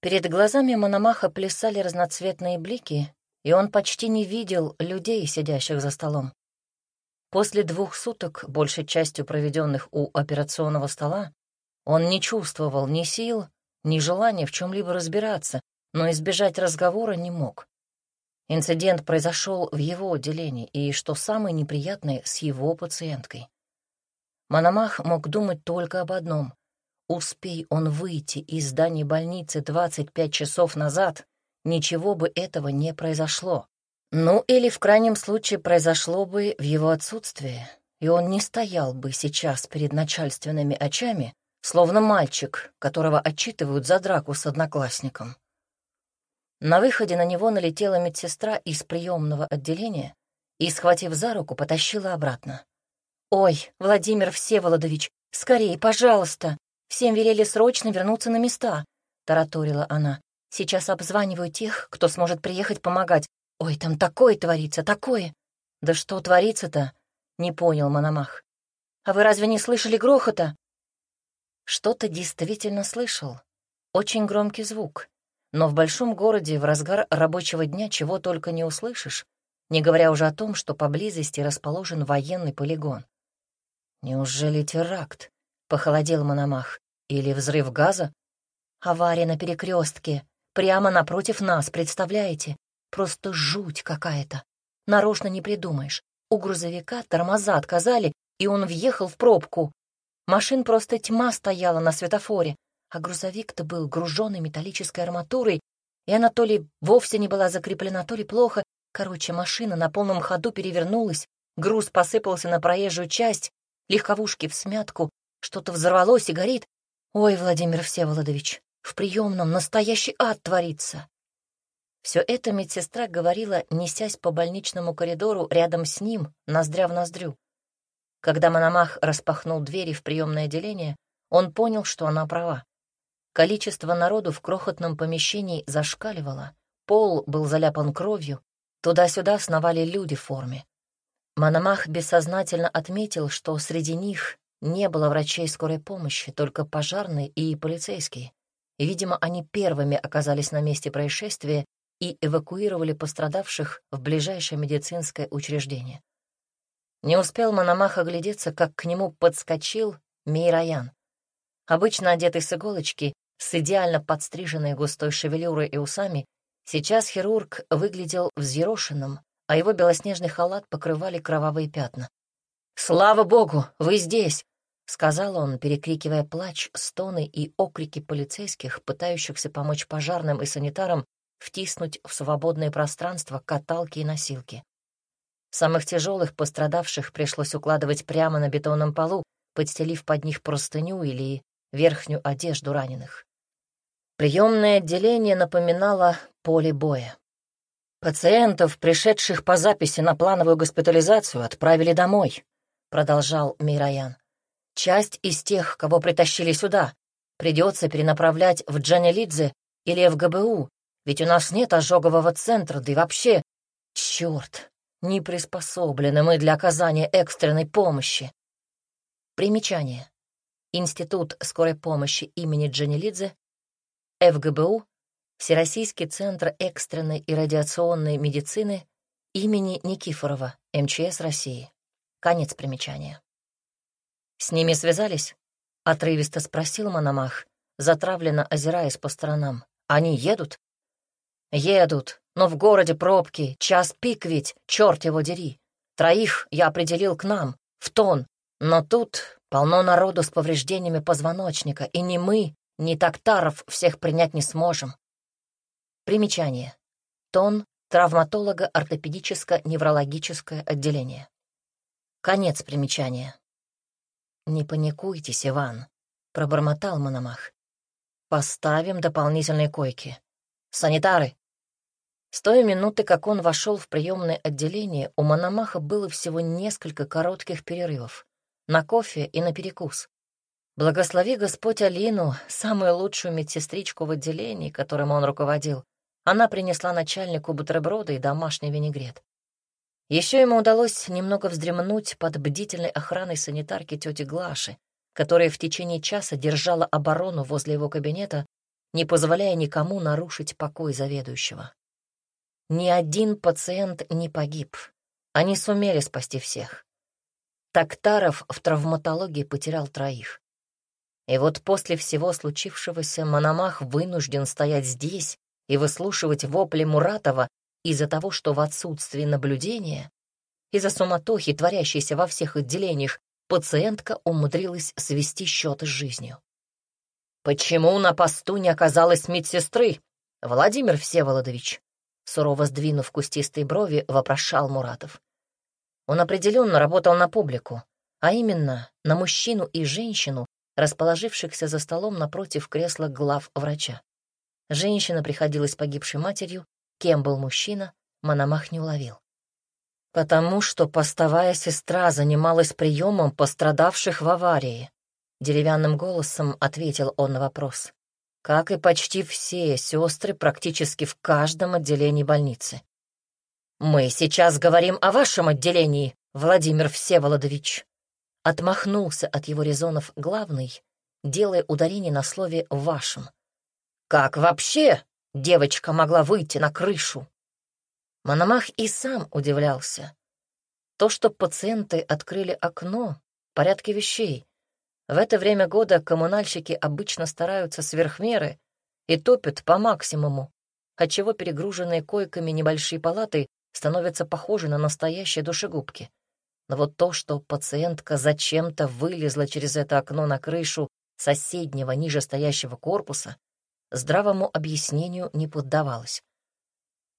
Перед глазами Мономаха плясали разноцветные блики, и он почти не видел людей, сидящих за столом. После двух суток, большей частью проведенных у операционного стола, он не чувствовал ни сил, ни желания в чем-либо разбираться, но избежать разговора не мог. Инцидент произошел в его отделении, и, что самое неприятное, с его пациенткой. Мономах мог думать только об одном. Успей он выйти из здания больницы 25 часов назад, ничего бы этого не произошло. Ну, или в крайнем случае произошло бы в его отсутствие, и он не стоял бы сейчас перед начальственными очами, словно мальчик, которого отчитывают за драку с одноклассником. На выходе на него налетела медсестра из приемного отделения и, схватив за руку, потащила обратно. «Ой, Владимир Всеволодович, скорее, пожалуйста! Всем велели срочно вернуться на места», — тараторила она. «Сейчас обзваниваю тех, кто сможет приехать помогать, «Ой, там такое творится, такое!» «Да что творится-то?» — не понял Мономах. «А вы разве не слышали грохота?» Что-то действительно слышал. Очень громкий звук. Но в большом городе в разгар рабочего дня чего только не услышишь, не говоря уже о том, что поблизости расположен военный полигон. «Неужели теракт?» — похолодел Мономах. «Или взрыв газа?» «Авария на перекрестке, прямо напротив нас, представляете? Просто жуть какая-то. Нарочно не придумаешь. У грузовика тормоза отказали, и он въехал в пробку. Машин просто тьма стояла на светофоре, а грузовик-то был груженный металлической арматурой, и она то ли вовсе не была закреплена, то ли плохо. Короче, машина на полном ходу перевернулась, груз посыпался на проезжую часть, легковушки в смятку, что-то взорвалось и горит. Ой, Владимир Всеволодович, в приемном настоящий ад творится. Все это медсестра говорила, несясь по больничному коридору рядом с ним, ноздря в ноздрю. Когда Мономах распахнул двери в приемное отделение, он понял, что она права. Количество народу в крохотном помещении зашкаливало, пол был заляпан кровью, туда-сюда сновали люди в форме. Мономах бессознательно отметил, что среди них не было врачей скорой помощи, только пожарные и полицейские. Видимо, они первыми оказались на месте происшествия и эвакуировали пострадавших в ближайшее медицинское учреждение. Не успел Мономах оглядеться, как к нему подскочил Мейраян. Обычно одетый с иголочки, с идеально подстриженной густой шевелюрой и усами, сейчас хирург выглядел взъерошенным, а его белоснежный халат покрывали кровавые пятна. «Слава богу, вы здесь!» — сказал он, перекрикивая плач, стоны и окрики полицейских, пытающихся помочь пожарным и санитарам втиснуть в свободное пространство каталки и носилки. Самых тяжелых пострадавших пришлось укладывать прямо на бетонном полу, подстелив под них простыню или верхнюю одежду раненых. Приемное отделение напоминало поле боя. «Пациентов, пришедших по записи на плановую госпитализацию, отправили домой», — продолжал Мираян. «Часть из тех, кого притащили сюда, придется перенаправлять в Джанелидзе или в ГБУ, ведь у нас нет ожогового центра, да и вообще... Черт, не приспособлены мы для оказания экстренной помощи. Примечание. Институт скорой помощи имени Джанилидзе, ФГБУ, Всероссийский центр экстренной и радиационной медицины имени Никифорова, МЧС России. Конец примечания. «С ними связались?» — отрывисто спросил Мономах, затравленно озираясь по сторонам. «Они едут?» «Едут, но в городе пробки, час пик ведь, черт его дери. Троих я определил к нам, в тон, но тут полно народу с повреждениями позвоночника, и ни мы, ни Токтаров всех принять не сможем». Примечание. Тон травматолого-ортопедическо-неврологическое отделение. Конец примечания. «Не паникуйтесь, Иван», — пробормотал Мономах. «Поставим дополнительные койки. Санитары, с той минуты, как он вошел в приемное отделение, у Мономаха было всего несколько коротких перерывов. На кофе и на перекус. Благослови Господь Алину, самую лучшую медсестричку в отделении, которым он руководил. Она принесла начальнику бутерброды и домашний винегрет. Еще ему удалось немного вздремнуть под бдительной охраной санитарки тети Глаши, которая в течение часа держала оборону возле его кабинета не позволяя никому нарушить покой заведующего. Ни один пациент не погиб. Они сумели спасти всех. Тактаров в травматологии потерял троих. И вот после всего случившегося Мономах вынужден стоять здесь и выслушивать вопли Муратова из-за того, что в отсутствии наблюдения, из-за суматохи, творящейся во всех отделениях, пациентка умудрилась свести счеты с жизнью. «Почему на посту не оказалось медсестры, Владимир Всеволодович?» Сурово сдвинув кустистые брови, вопрошал Муратов. Он определенно работал на публику, а именно на мужчину и женщину, расположившихся за столом напротив кресла глав врача. Женщина приходилась погибшей матерью, кем был мужчина, Мономах не уловил. «Потому что постовая сестра занималась приемом пострадавших в аварии», деревянным голосом ответил он на вопрос. Как и почти все сестры практически в каждом отделении больницы. «Мы сейчас говорим о вашем отделении, Владимир Всеволодович», отмахнулся от его резонов главный, делая ударение на слове «вашем». «Как вообще девочка могла выйти на крышу?» Мономах и сам удивлялся. То, что пациенты открыли окно, порядке вещей. В это время года коммунальщики обычно стараются сверх меры и топят по максимуму, отчего перегруженные койками небольшие палаты становятся похожи на настоящие душегубки. Но вот то, что пациентка зачем-то вылезла через это окно на крышу соседнего ниже стоящего корпуса, здравому объяснению не поддавалось.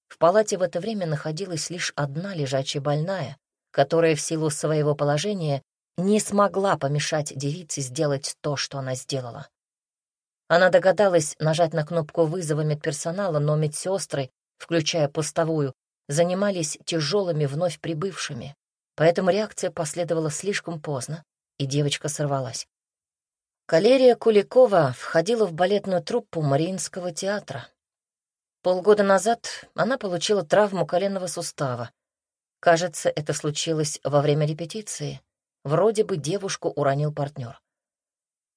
В палате в это время находилась лишь одна лежачая больная, которая в силу своего положения не смогла помешать девице сделать то, что она сделала. Она догадалась нажать на кнопку вызова медперсонала, но медсестры, включая постовую, занимались тяжелыми вновь прибывшими, поэтому реакция последовала слишком поздно, и девочка сорвалась. Калерия Куликова входила в балетную труппу Мариинского театра. Полгода назад она получила травму коленного сустава. Кажется, это случилось во время репетиции. Вроде бы девушку уронил партнер.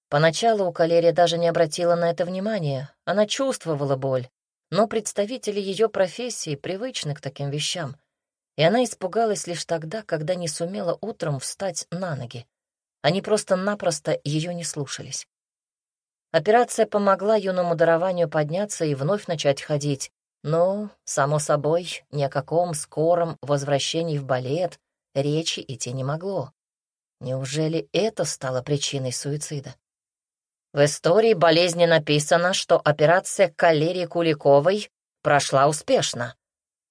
Поначалу Калерия даже не обратила на это внимания. Она чувствовала боль, но представители ее профессии привычны к таким вещам. И она испугалась лишь тогда, когда не сумела утром встать на ноги. Они просто-напросто ее не слушались. Операция помогла юному дарованию подняться и вновь начать ходить, но, само собой, ни о каком скором возвращении в балет речи идти не могло. Неужели это стало причиной суицида? В истории болезни написано, что операция Калерии Куликовой прошла успешно,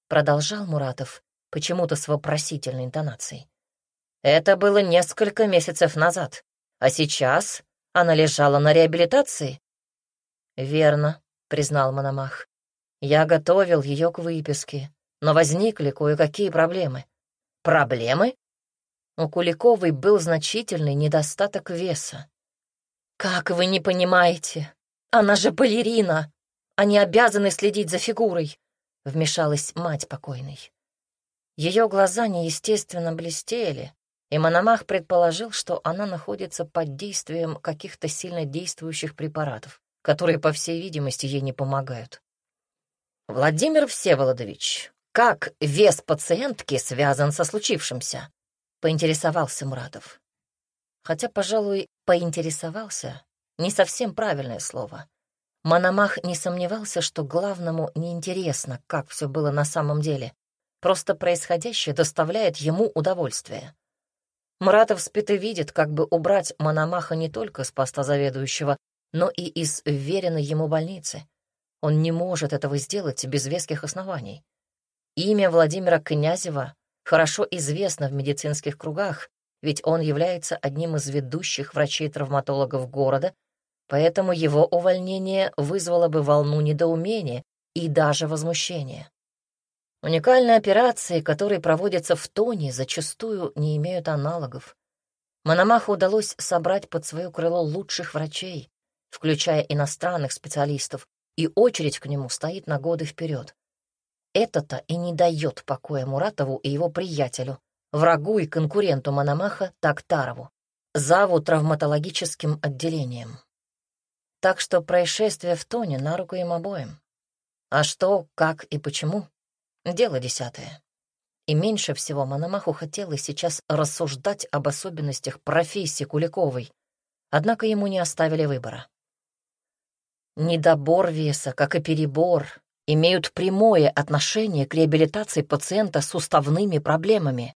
продолжал Муратов, почему-то с вопросительной интонацией. Это было несколько месяцев назад, а сейчас она лежала на реабилитации? Верно, признал Мономах. Я готовил ее к выписке, но возникли кое-какие проблемы. Проблемы? У Куликовой был значительный недостаток веса. «Как вы не понимаете? Она же балерина! Они обязаны следить за фигурой!» — вмешалась мать покойной. Ее глаза неестественно блестели, и Мономах предположил, что она находится под действием каких-то сильно действующих препаратов, которые, по всей видимости, ей не помогают. «Владимир Всеволодович, как вес пациентки связан со случившимся?» — поинтересовался Муратов. Хотя, пожалуй, «поинтересовался» — не совсем правильное слово. Мономах не сомневался, что главному неинтересно, как все было на самом деле. Просто происходящее доставляет ему удовольствие. Муратов спит и видит, как бы убрать Мономаха не только с поста заведующего, но и из вверенной ему больницы. Он не может этого сделать без веских оснований. Имя Владимира Князева хорошо известно в медицинских кругах, ведь он является одним из ведущих врачей-травматологов города, поэтому его увольнение вызвало бы волну недоумения и даже возмущения. Уникальные операции, которые проводятся в Тоне, зачастую не имеют аналогов. Мономаху удалось собрать под свое крыло лучших врачей, включая иностранных специалистов, и очередь к нему стоит на годы вперед. Это-то и не дает покоя Муратову и его приятелю, врагу и конкуренту Мономаха Тактарову, заву травматологическим отделением. Так что происшествие в Тоне на руку им обоим. А что, как и почему — дело десятое. И меньше всего Мономаху хотелось сейчас рассуждать об особенностях профессии Куликовой, однако ему не оставили выбора. Недобор веса, как и перебор, имеют прямое отношение к реабилитации пациента с уставными проблемами,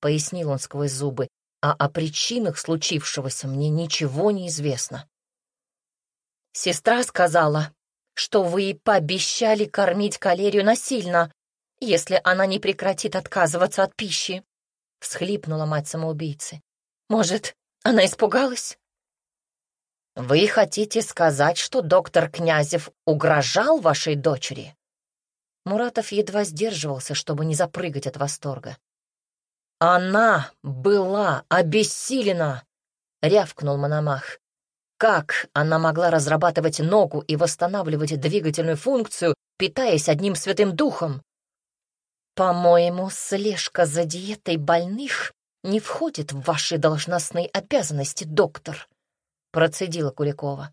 пояснил он сквозь зубы, а о причинах случившегося мне ничего не известно. Сестра сказала, что вы пообещали кормить калерию насильно, если она не прекратит отказываться от пищи, — всхлипнула мать самоубийцы. Может, она испугалась? Вы хотите сказать, что доктор Князев угрожал вашей дочери? Муратов едва сдерживался, чтобы не запрыгать от восторга. «Она была обессилена!» — рявкнул Мономах. Как она могла разрабатывать ногу и восстанавливать двигательную функцию, питаясь одним святым духом? По-моему, слежка за диетой больных не входит в ваши должностные обязанности, доктор, процедила Куликова.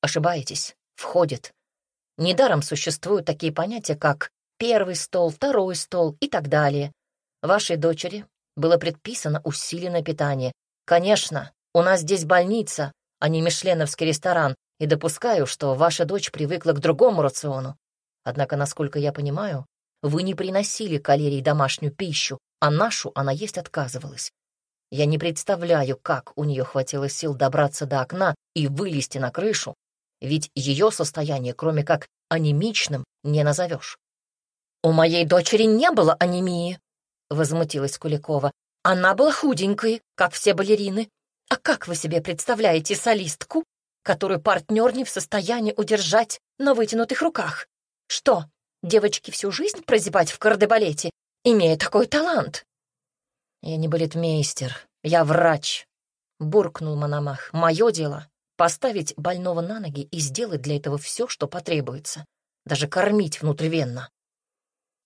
Ошибаетесь, входит. Недаром существуют такие понятия, как первый стол, второй стол и так далее. Вашей дочери было предписано усиленное питание. Конечно, у нас здесь больница, а не мишленовский ресторан, и допускаю, что ваша дочь привыкла к другому рациону. Однако, насколько я понимаю, вы не приносили калерий домашнюю пищу, а нашу она есть отказывалась. Я не представляю, как у нее хватило сил добраться до окна и вылезти на крышу, ведь ее состояние, кроме как анемичным, не назовешь. «У моей дочери не было анемии», — возмутилась Куликова. «Она была худенькой, как все балерины, а как вы себе представляете солистку, которую партнер не в состоянии удержать на вытянутых руках? Что, девочки всю жизнь прозябать в кардебалете, имея такой талант? Я не балетмейстер, я врач, — буркнул Мономах. Мое дело — поставить больного на ноги и сделать для этого все, что потребуется, даже кормить внутривенно.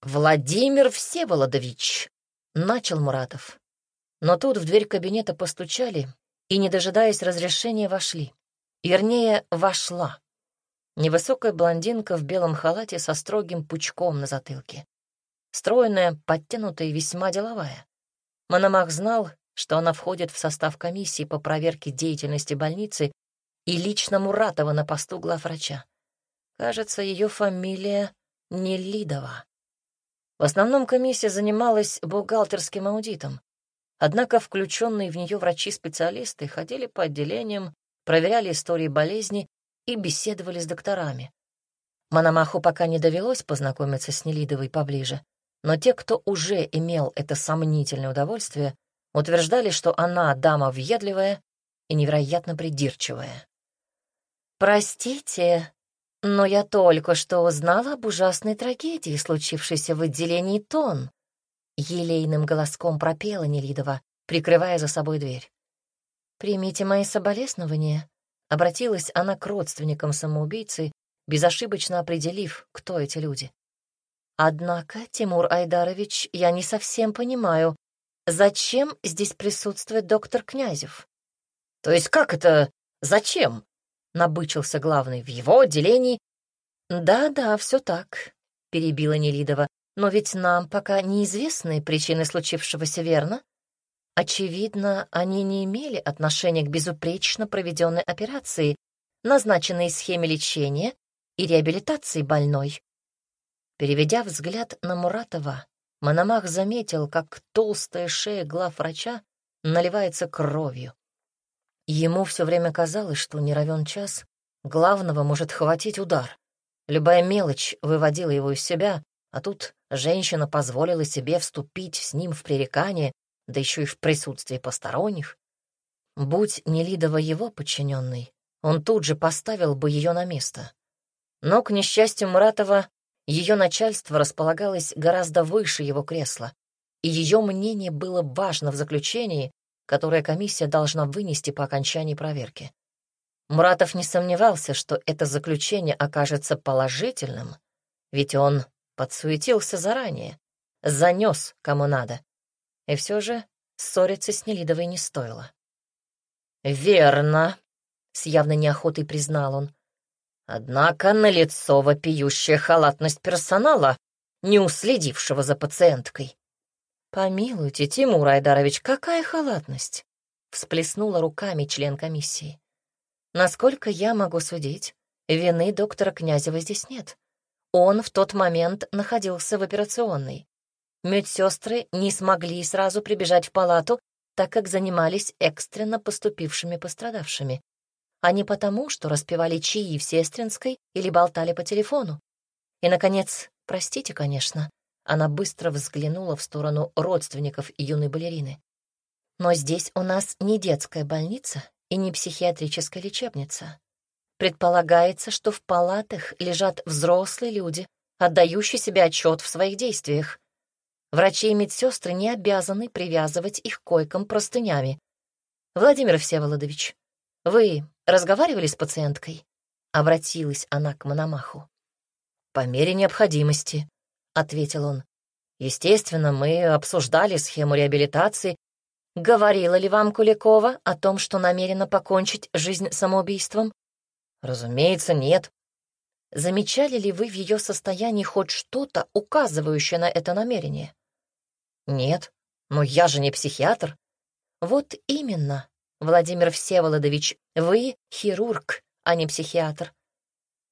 «Владимир Всеволодович!» — начал Муратов. Но тут в дверь кабинета постучали, и, не дожидаясь разрешения, вошли. Вернее, вошла. Невысокая блондинка в белом халате со строгим пучком на затылке. Стройная, подтянутая и весьма деловая. Мономах знал, что она входит в состав комиссии по проверке деятельности больницы и лично Муратова на посту главврача. Кажется, ее фамилия Нелидова. В основном комиссия занималась бухгалтерским аудитом. Однако включенные в нее врачи-специалисты ходили по отделениям, проверяли истории болезни и беседовали с докторами. Мономаху пока не довелось познакомиться с Нелидовой поближе, но те, кто уже имел это сомнительное удовольствие, утверждали, что она дама въедливая и невероятно придирчивая. «Простите, но я только что узнала об ужасной трагедии, случившейся в отделении ТОН», Елейным голоском пропела Нелидова, прикрывая за собой дверь. «Примите мои соболезнования», — обратилась она к родственникам самоубийцы, безошибочно определив, кто эти люди. «Однако, Тимур Айдарович, я не совсем понимаю, зачем здесь присутствует доктор Князев?» «То есть как это «зачем»?» — набычился главный. «В его отделении...» «Да-да, все так», — перебила Нелидова. Но ведь нам пока неизвестны причины случившегося, верно? Очевидно, они не имели отношения к безупречно проведенной операции, назначенной схеме лечения и реабилитации больной. Переведя взгляд на Муратова, Мономах заметил, как толстая шея главврача наливается кровью. Ему все время казалось, что не равен час, главного может хватить удар. Любая мелочь выводила его из себя, а тут женщина позволила себе вступить с ним в пререкание, да еще и в присутствии посторонних. Будь Нелидова его подчиненной, он тут же поставил бы ее на место. Но, к несчастью Муратова, ее начальство располагалось гораздо выше его кресла, и ее мнение было важно в заключении, которое комиссия должна вынести по окончании проверки. Муратов не сомневался, что это заключение окажется положительным, ведь он Подсуетился заранее, занес кому надо. И все же ссориться с Нелидовой не стоило. «Верно», — с явной неохотой признал он. Однако налицо вопиющая халатность персонала, не уследившего за пациенткой. «Помилуйте, Тимур Айдарович, какая халатность?» — всплеснула руками член комиссии. «Насколько я могу судить, вины доктора Князева здесь нет. Он в тот момент находился в операционной. Медсестры не смогли сразу прибежать в палату, так как занимались экстренно поступившими пострадавшими, а не потому, что распевали чаи в Сестринской или болтали по телефону. И, наконец, простите, конечно, она быстро взглянула в сторону родственников юной балерины. Но здесь у нас не детская больница и не психиатрическая лечебница. Предполагается, что в палатах лежат взрослые люди, отдающие себе отчет в своих действиях. Врачи и медсестры не обязаны привязывать их к койкам простынями. Владимир Всеволодович, вы разговаривали с пациенткой? Обратилась она к Мономаху. По мере необходимости, ответил он. Естественно, мы обсуждали схему реабилитации. Говорила ли вам Куликова о том, что намерена покончить жизнь самоубийством? Разумеется, нет. Замечали ли вы в ее состоянии хоть что-то, указывающее на это намерение? Нет, но я же не психиатр. Вот именно, Владимир Всеволодович, вы хирург, а не психиатр.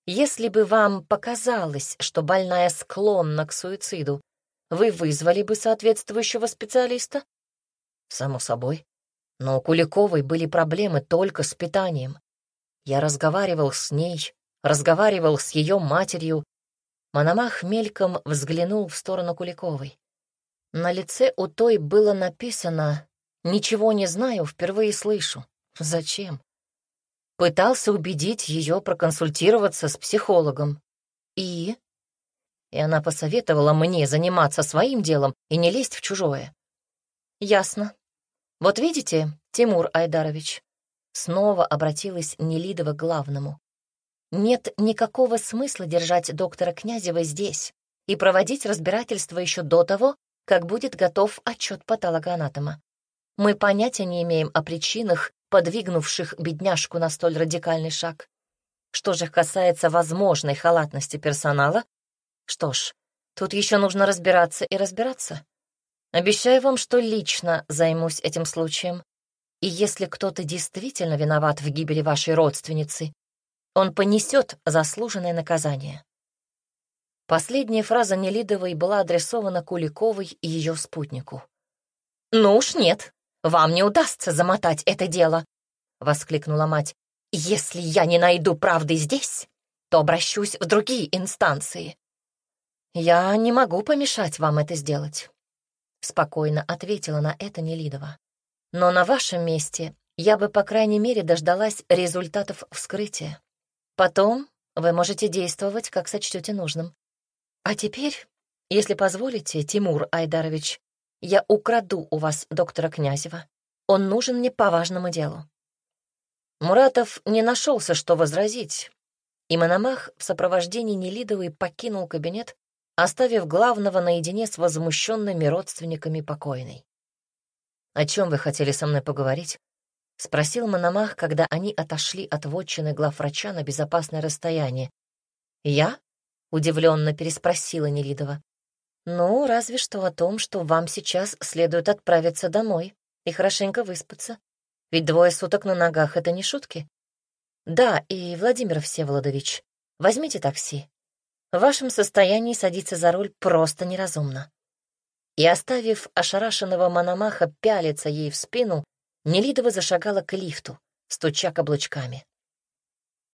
Если бы вам показалось, что больная склонна к суициду, вы вызвали бы соответствующего специалиста? Само собой. Но у Куликовой были проблемы только с питанием. Я разговаривал с ней, разговаривал с ее матерью. Мономах мельком взглянул в сторону Куликовой. На лице у той было написано «Ничего не знаю, впервые слышу». Зачем? Пытался убедить ее проконсультироваться с психологом. И? И она посоветовала мне заниматься своим делом и не лезть в чужое. Ясно. Вот видите, Тимур Айдарович, снова обратилась Нелидова к главному. Нет никакого смысла держать доктора Князева здесь и проводить разбирательство еще до того, как будет готов отчет патологоанатома. Мы понятия не имеем о причинах, подвигнувших бедняжку на столь радикальный шаг. Что же касается возможной халатности персонала, что ж, тут еще нужно разбираться и разбираться. Обещаю вам, что лично займусь этим случаем. И если кто-то действительно виноват в гибели вашей родственницы, он понесет заслуженное наказание. Последняя фраза Нелидовой была адресована Куликовой и ее спутнику. «Ну уж нет, вам не удастся замотать это дело!» — воскликнула мать. «Если я не найду правды здесь, то обращусь в другие инстанции». «Я не могу помешать вам это сделать», — спокойно ответила на это Нелидова. «Но на вашем месте я бы, по крайней мере, дождалась результатов вскрытия. Потом вы можете действовать, как сочтете нужным. А теперь, если позволите, Тимур Айдарович, я украду у вас доктора Князева. Он нужен мне по важному делу». Муратов не нашелся, что возразить, и Мономах в сопровождении Нелидовой покинул кабинет, оставив главного наедине с возмущенными родственниками покойной. «О чем вы хотели со мной поговорить?» — спросил Мономах, когда они отошли от вотчины главврача на безопасное расстояние. «Я?» — удивленно переспросила Нелидова. «Ну, разве что о том, что вам сейчас следует отправиться домой и хорошенько выспаться. Ведь двое суток на ногах — это не шутки. Да, и, Владимир Всеволодович, возьмите такси. В вашем состоянии садиться за руль просто неразумно». И, оставив ошарашенного Мономаха пялиться ей в спину, Нелидова зашагала к лифту, стуча каблучками.